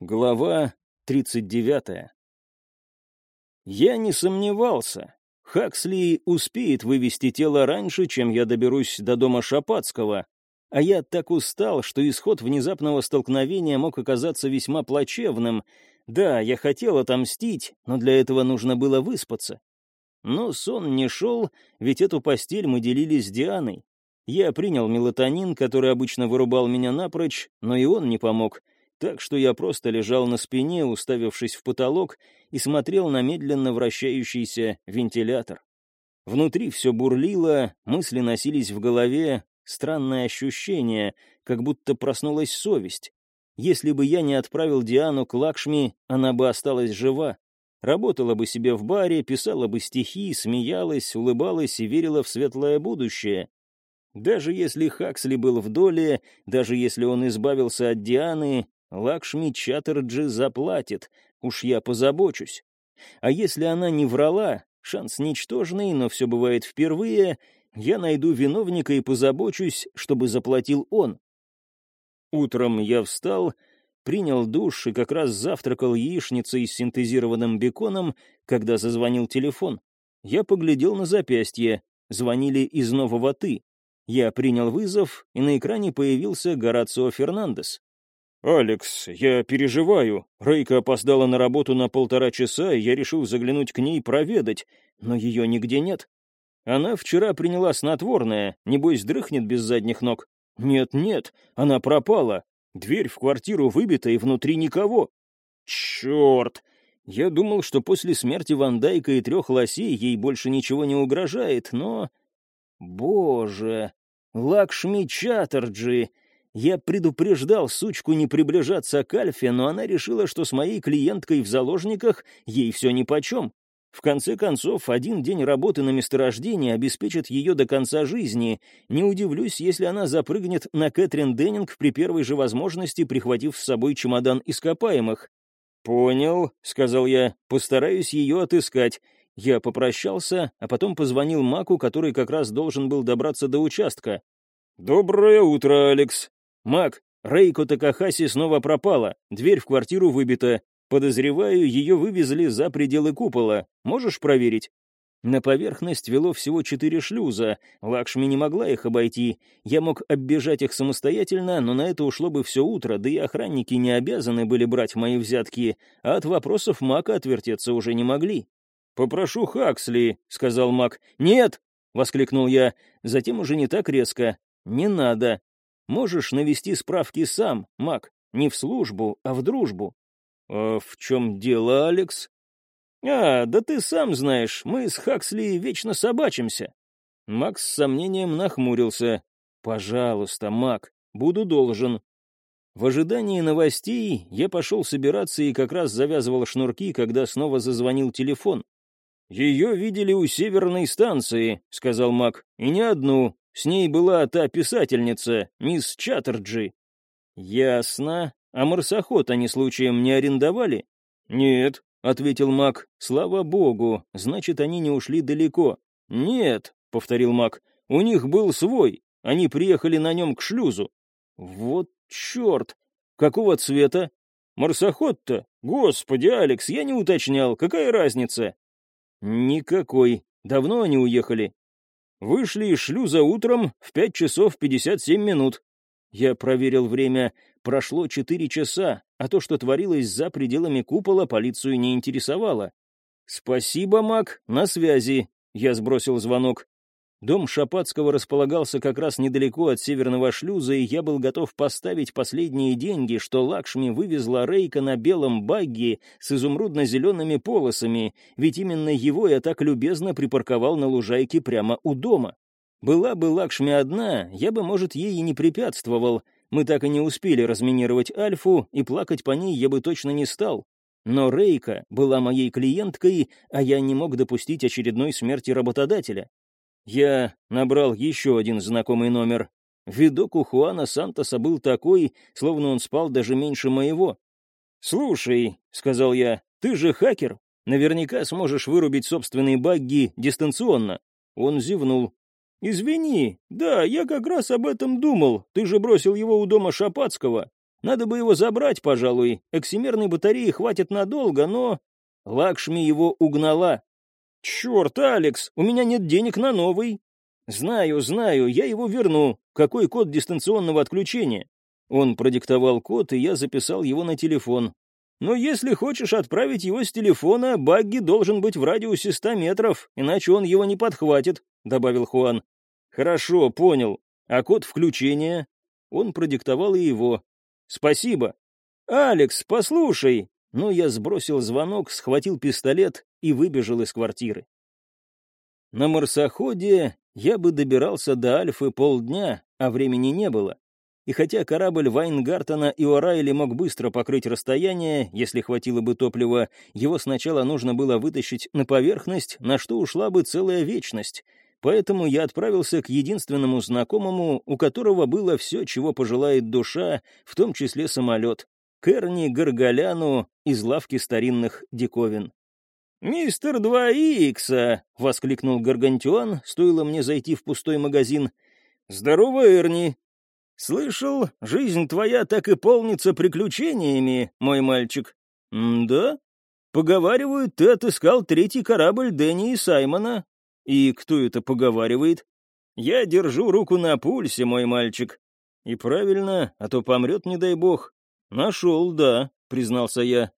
Глава 39. Я не сомневался. Хаксли успеет вывести тело раньше, чем я доберусь до дома Шапацкого, а я так устал, что исход внезапного столкновения мог оказаться весьма плачевным. Да, я хотел отомстить, но для этого нужно было выспаться. Но сон не шел, ведь эту постель мы делили с Дианой. Я принял мелатонин, который обычно вырубал меня напрочь, но и он не помог — так что я просто лежал на спине, уставившись в потолок, и смотрел на медленно вращающийся вентилятор. Внутри все бурлило, мысли носились в голове, странное ощущение, как будто проснулась совесть. Если бы я не отправил Диану к Лакшми, она бы осталась жива. Работала бы себе в баре, писала бы стихи, смеялась, улыбалась и верила в светлое будущее. Даже если Хаксли был в доле, даже если он избавился от Дианы, Лакшми Чаттерджи заплатит, уж я позабочусь. А если она не врала, шанс ничтожный, но все бывает впервые, я найду виновника и позабочусь, чтобы заплатил он. Утром я встал, принял душ и как раз завтракал яичницей с синтезированным беконом, когда зазвонил телефон. Я поглядел на запястье, звонили из нового «ты». Я принял вызов, и на экране появился Горацио Фернандес. «Алекс, я переживаю. Рейка опоздала на работу на полтора часа, и я решил заглянуть к ней проведать, но ее нигде нет. Она вчера приняла снотворное, небось дрыхнет без задних ног. Нет-нет, она пропала. Дверь в квартиру выбита, и внутри никого. Черт! Я думал, что после смерти Ван Дайка и трех лосей ей больше ничего не угрожает, но... Боже! Лакшми Чаттерджи! Я предупреждал сучку не приближаться к Альфе, но она решила, что с моей клиенткой в заложниках ей все нипочем. В конце концов, один день работы на месторождении обеспечит ее до конца жизни. Не удивлюсь, если она запрыгнет на Кэтрин Деннинг при первой же возможности, прихватив с собой чемодан ископаемых. «Понял», — сказал я, — «постараюсь ее отыскать». Я попрощался, а потом позвонил Маку, который как раз должен был добраться до участка. «Доброе утро, Алекс», «Мак, Рейко Такахаси снова пропала, дверь в квартиру выбита. Подозреваю, ее вывезли за пределы купола. Можешь проверить?» На поверхность вело всего четыре шлюза. Лакшми не могла их обойти. Я мог оббежать их самостоятельно, но на это ушло бы все утро, да и охранники не обязаны были брать мои взятки, а от вопросов Мака отвертеться уже не могли. «Попрошу Хаксли», — сказал Мак. «Нет!» — воскликнул я. Затем уже не так резко. «Не надо. Можешь навести справки сам, маг, не в службу, а в дружбу». «А в чем дело, Алекс?» «А, да ты сам знаешь, мы с Хаксли вечно собачимся». Макс с сомнением нахмурился. «Пожалуйста, Мак, буду должен». В ожидании новостей я пошел собираться и как раз завязывал шнурки, когда снова зазвонил телефон. «Ее видели у северной станции», — сказал Мак, — «и не одну. С ней была та писательница, мисс Чаттерджи». «Ясно. А марсоход они случаем не арендовали?» «Нет», — ответил Мак. «Слава богу, значит, они не ушли далеко». «Нет», — повторил Мак, — «у них был свой. Они приехали на нем к шлюзу». «Вот черт! Какого цвета?» «Марсоход-то? Господи, Алекс, я не уточнял. Какая разница?» «Никакой. Давно они уехали?» Вышли из шлюза утром в пять часов пятьдесят семь минут. Я проверил время. Прошло четыре часа, а то, что творилось за пределами купола, полицию не интересовало. «Спасибо, Мак, на связи», — я сбросил звонок. Дом Шапацкого располагался как раз недалеко от северного шлюза, и я был готов поставить последние деньги, что Лакшми вывезла Рейка на белом багги с изумрудно-зелеными полосами, ведь именно его я так любезно припарковал на лужайке прямо у дома. Была бы Лакшми одна, я бы, может, ей и не препятствовал. Мы так и не успели разминировать Альфу, и плакать по ней я бы точно не стал. Но Рейка была моей клиенткой, а я не мог допустить очередной смерти работодателя. Я набрал еще один знакомый номер. Видок у Хуана Сантоса был такой, словно он спал даже меньше моего. «Слушай», — сказал я, — «ты же хакер. Наверняка сможешь вырубить собственные багги дистанционно». Он зевнул. «Извини, да, я как раз об этом думал. Ты же бросил его у дома Шапацкого. Надо бы его забрать, пожалуй. Эксимерной батареи хватит надолго, но... Лакшми его угнала. Черт, Алекс, у меня нет денег на новый. Знаю, знаю, я его верну. Какой код дистанционного отключения? Он продиктовал код, и я записал его на телефон. Но если хочешь отправить его с телефона, Багги должен быть в радиусе 100 метров, иначе он его не подхватит», — добавил Хуан. «Хорошо, понял. А код включения?» Он продиктовал и его. «Спасибо». «Алекс, послушай!» Но я сбросил звонок, схватил пистолет и выбежал из квартиры. На марсоходе я бы добирался до Альфы полдня, а времени не было. И хотя корабль Вайнгартена и О'Райли мог быстро покрыть расстояние, если хватило бы топлива, его сначала нужно было вытащить на поверхность, на что ушла бы целая вечность. Поэтому я отправился к единственному знакомому, у которого было все, чего пожелает душа, в том числе самолет. Керни Гаргаляну из лавки старинных диковин. «Мистер 2 Икса!» — воскликнул Гаргантюан, стоило мне зайти в пустой магазин. «Здорово, Эрни!» «Слышал, жизнь твоя так и полнится приключениями, мой мальчик». «Да?» «Поговаривают, ты отыскал третий корабль Дэнни и Саймона». «И кто это поговаривает?» «Я держу руку на пульсе, мой мальчик». «И правильно, а то помрет, не дай бог». «Нашел, да», — признался я.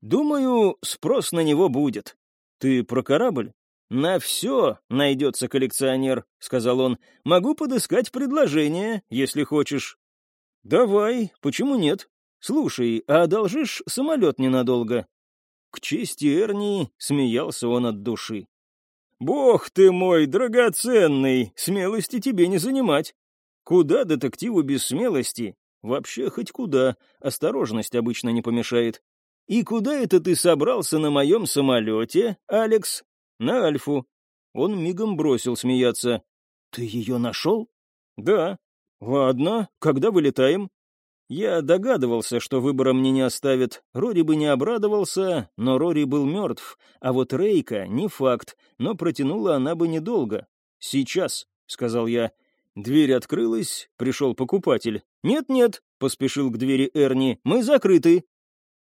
«Думаю, спрос на него будет. Ты про корабль?» «На все найдется коллекционер», — сказал он. «Могу подыскать предложение, если хочешь». «Давай, почему нет? Слушай, а одолжишь самолет ненадолго?» К чести Эрни смеялся он от души. «Бог ты мой, драгоценный, смелости тебе не занимать. Куда детективу без смелости? Вообще хоть куда, осторожность обычно не помешает. И куда это ты собрался на моем самолете, Алекс? На Альфу. Он мигом бросил смеяться. Ты ее нашел? Да. Ладно, когда вылетаем? Я догадывался, что выбора мне не оставят. Рори бы не обрадовался, но Рори был мертв. А вот Рейка — не факт, но протянула она бы недолго. «Сейчас», — сказал я. Дверь открылась, пришел покупатель. «Нет-нет», — поспешил к двери Эрни, — «мы закрыты».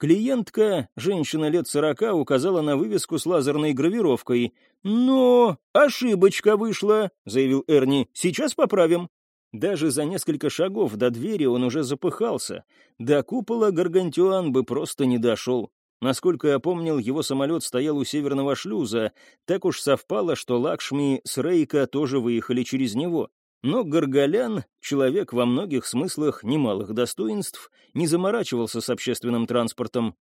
Клиентка, женщина лет сорока, указала на вывеску с лазерной гравировкой. «Но ошибочка вышла», — заявил Эрни. «Сейчас поправим». Даже за несколько шагов до двери он уже запыхался. До купола Гаргантюан бы просто не дошел. Насколько я помнил, его самолет стоял у северного шлюза. Так уж совпало, что Лакшми с Рейка тоже выехали через него. Но Горголян, человек во многих смыслах немалых достоинств, не заморачивался с общественным транспортом.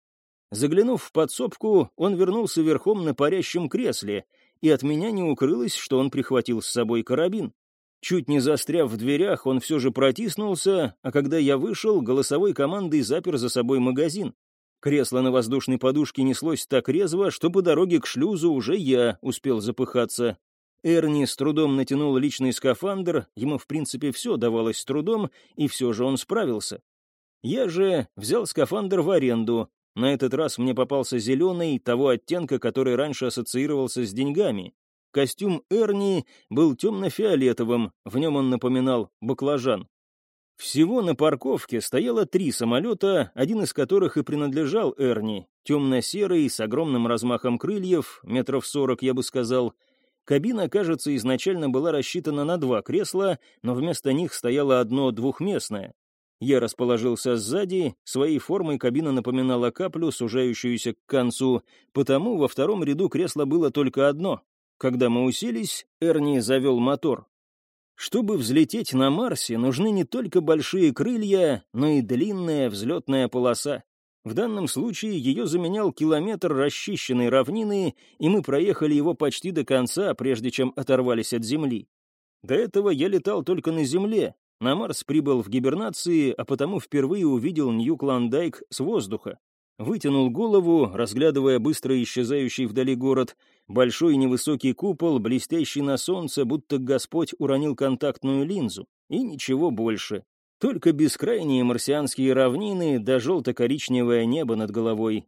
Заглянув в подсобку, он вернулся верхом на парящем кресле, и от меня не укрылось, что он прихватил с собой карабин. Чуть не застряв в дверях, он все же протиснулся, а когда я вышел, голосовой командой запер за собой магазин. Кресло на воздушной подушке неслось так резво, что по дороге к шлюзу уже я успел запыхаться. Эрни с трудом натянул личный скафандр, ему, в принципе, все давалось с трудом, и все же он справился. Я же взял скафандр в аренду. На этот раз мне попался зеленый, того оттенка, который раньше ассоциировался с деньгами. Костюм Эрни был темно-фиолетовым, в нем он напоминал баклажан. Всего на парковке стояло три самолета, один из которых и принадлежал Эрни, темно-серый, с огромным размахом крыльев, метров сорок, я бы сказал, Кабина, кажется, изначально была рассчитана на два кресла, но вместо них стояло одно двухместное. Я расположился сзади, своей формой кабина напоминала каплю, сужающуюся к концу, потому во втором ряду кресла было только одно. Когда мы уселись, Эрни завел мотор. Чтобы взлететь на Марсе, нужны не только большие крылья, но и длинная взлетная полоса. В данном случае ее заменял километр расчищенной равнины, и мы проехали его почти до конца, прежде чем оторвались от Земли. До этого я летал только на Земле. На Марс прибыл в гибернации, а потому впервые увидел Нью-Клондайк с воздуха. Вытянул голову, разглядывая быстро исчезающий вдали город. Большой невысокий купол, блестящий на солнце, будто Господь уронил контактную линзу. И ничего больше. Только бескрайние марсианские равнины да желто-коричневое небо над головой.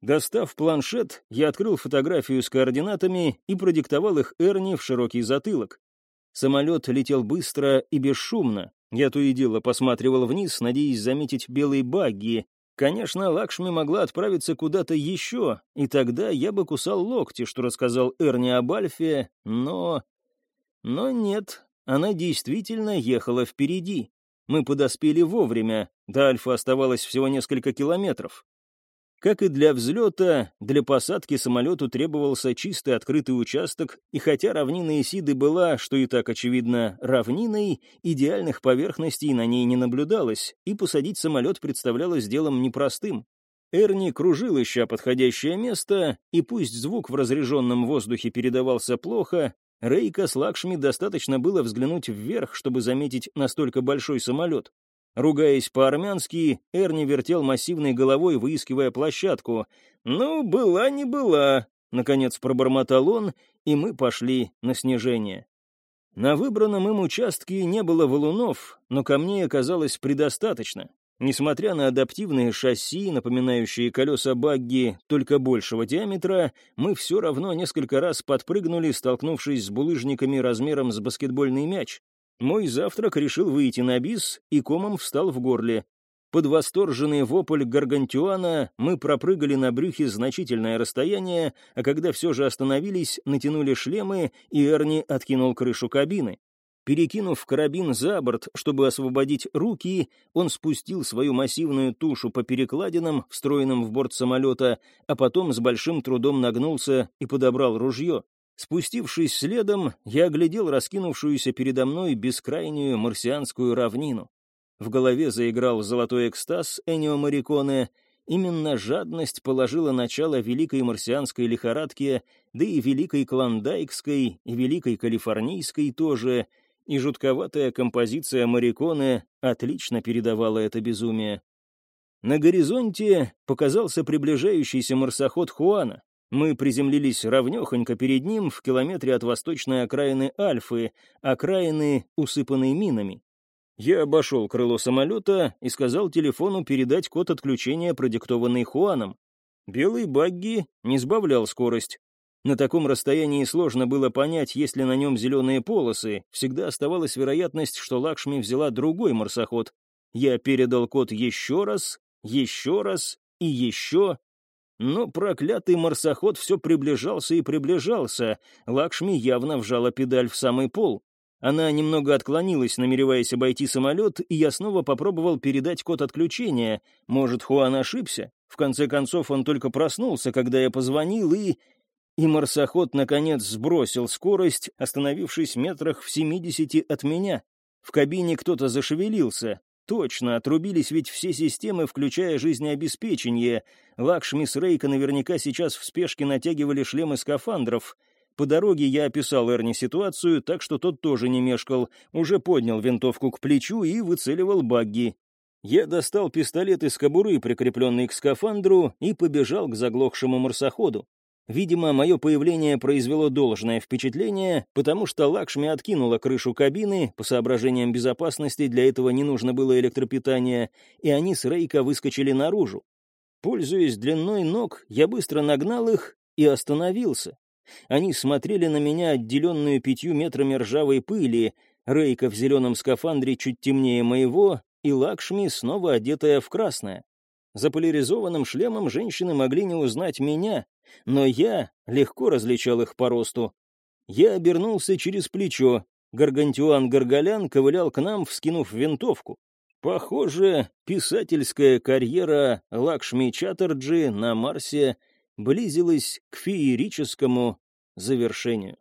Достав планшет, я открыл фотографию с координатами и продиктовал их Эрни в широкий затылок. Самолет летел быстро и бесшумно. Я то и дело посматривал вниз, надеясь заметить белые багги. Конечно, Лакшми могла отправиться куда-то еще, и тогда я бы кусал локти, что рассказал Эрни об Альфе, но... Но нет, она действительно ехала впереди. Мы подоспели вовремя, до Альфа оставалось всего несколько километров. Как и для взлета, для посадки самолету требовался чистый открытый участок, и хотя равнина Исиды была, что и так очевидно, равниной, идеальных поверхностей на ней не наблюдалось, и посадить самолет представлялось делом непростым. Эрни кружил, ища подходящее место, и пусть звук в разреженном воздухе передавался плохо, Рейка с Лакшми достаточно было взглянуть вверх, чтобы заметить настолько большой самолет. Ругаясь по-армянски, Эрни вертел массивной головой, выискивая площадку. «Ну, была не была», — наконец пробормотал он, и мы пошли на снижение. На выбранном им участке не было валунов, но камней оказалось предостаточно. Несмотря на адаптивные шасси, напоминающие колеса багги только большего диаметра, мы все равно несколько раз подпрыгнули, столкнувшись с булыжниками размером с баскетбольный мяч. Мой завтрак решил выйти на бис, и комом встал в горле. Под восторженный вопль гаргантюана мы пропрыгали на брюхе значительное расстояние, а когда все же остановились, натянули шлемы, и Эрни откинул крышу кабины. Перекинув карабин за борт, чтобы освободить руки, он спустил свою массивную тушу по перекладинам, встроенным в борт самолета, а потом с большим трудом нагнулся и подобрал ружье. Спустившись следом, я оглядел раскинувшуюся передо мной бескрайнюю марсианскую равнину. В голове заиграл золотой экстаз Энио Мариконе. Именно жадность положила начало великой марсианской лихорадке, да и великой клондайкской, и великой калифорнийской тоже, и жутковатая композиция Мариконе отлично передавала это безумие. На горизонте показался приближающийся марсоход Хуана. Мы приземлились ровнёхонько перед ним в километре от восточной окраины Альфы, окраины, усыпанной минами. Я обошел крыло самолета и сказал телефону передать код отключения, продиктованный Хуаном. Белый багги не сбавлял скорость. На таком расстоянии сложно было понять, есть ли на нем зеленые полосы. Всегда оставалась вероятность, что Лакшми взяла другой марсоход. Я передал код еще раз, еще раз и еще, но проклятый марсоход все приближался и приближался. Лакшми явно вжала педаль в самый пол. Она немного отклонилась, намереваясь обойти самолет, и я снова попробовал передать код отключения. Может, Хуан ошибся? В конце концов, он только проснулся, когда я позвонил, и... И марсоход, наконец, сбросил скорость, остановившись метрах в семидесяти от меня. В кабине кто-то зашевелился. Точно, отрубились ведь все системы, включая жизнеобеспечение. Лакшми с Рейка наверняка сейчас в спешке натягивали шлемы скафандров. По дороге я описал Эрни ситуацию, так что тот тоже не мешкал, уже поднял винтовку к плечу и выцеливал багги. Я достал пистолет из кобуры, прикрепленный к скафандру, и побежал к заглохшему марсоходу. Видимо, мое появление произвело должное впечатление, потому что Лакшми откинула крышу кабины, по соображениям безопасности для этого не нужно было электропитание, и они с Рейка выскочили наружу. Пользуясь длиной ног, я быстро нагнал их и остановился. Они смотрели на меня, отделенную пятью метрами ржавой пыли, Рейка в зеленом скафандре чуть темнее моего, и Лакшми снова одетая в красное. За поляризованным шлемом женщины могли не узнать меня, но я легко различал их по росту. Я обернулся через плечо. Гаргантюан Гаргалян ковылял к нам, вскинув винтовку. Похоже, писательская карьера Лакшми Чаттерджи на Марсе близилась к феерическому завершению.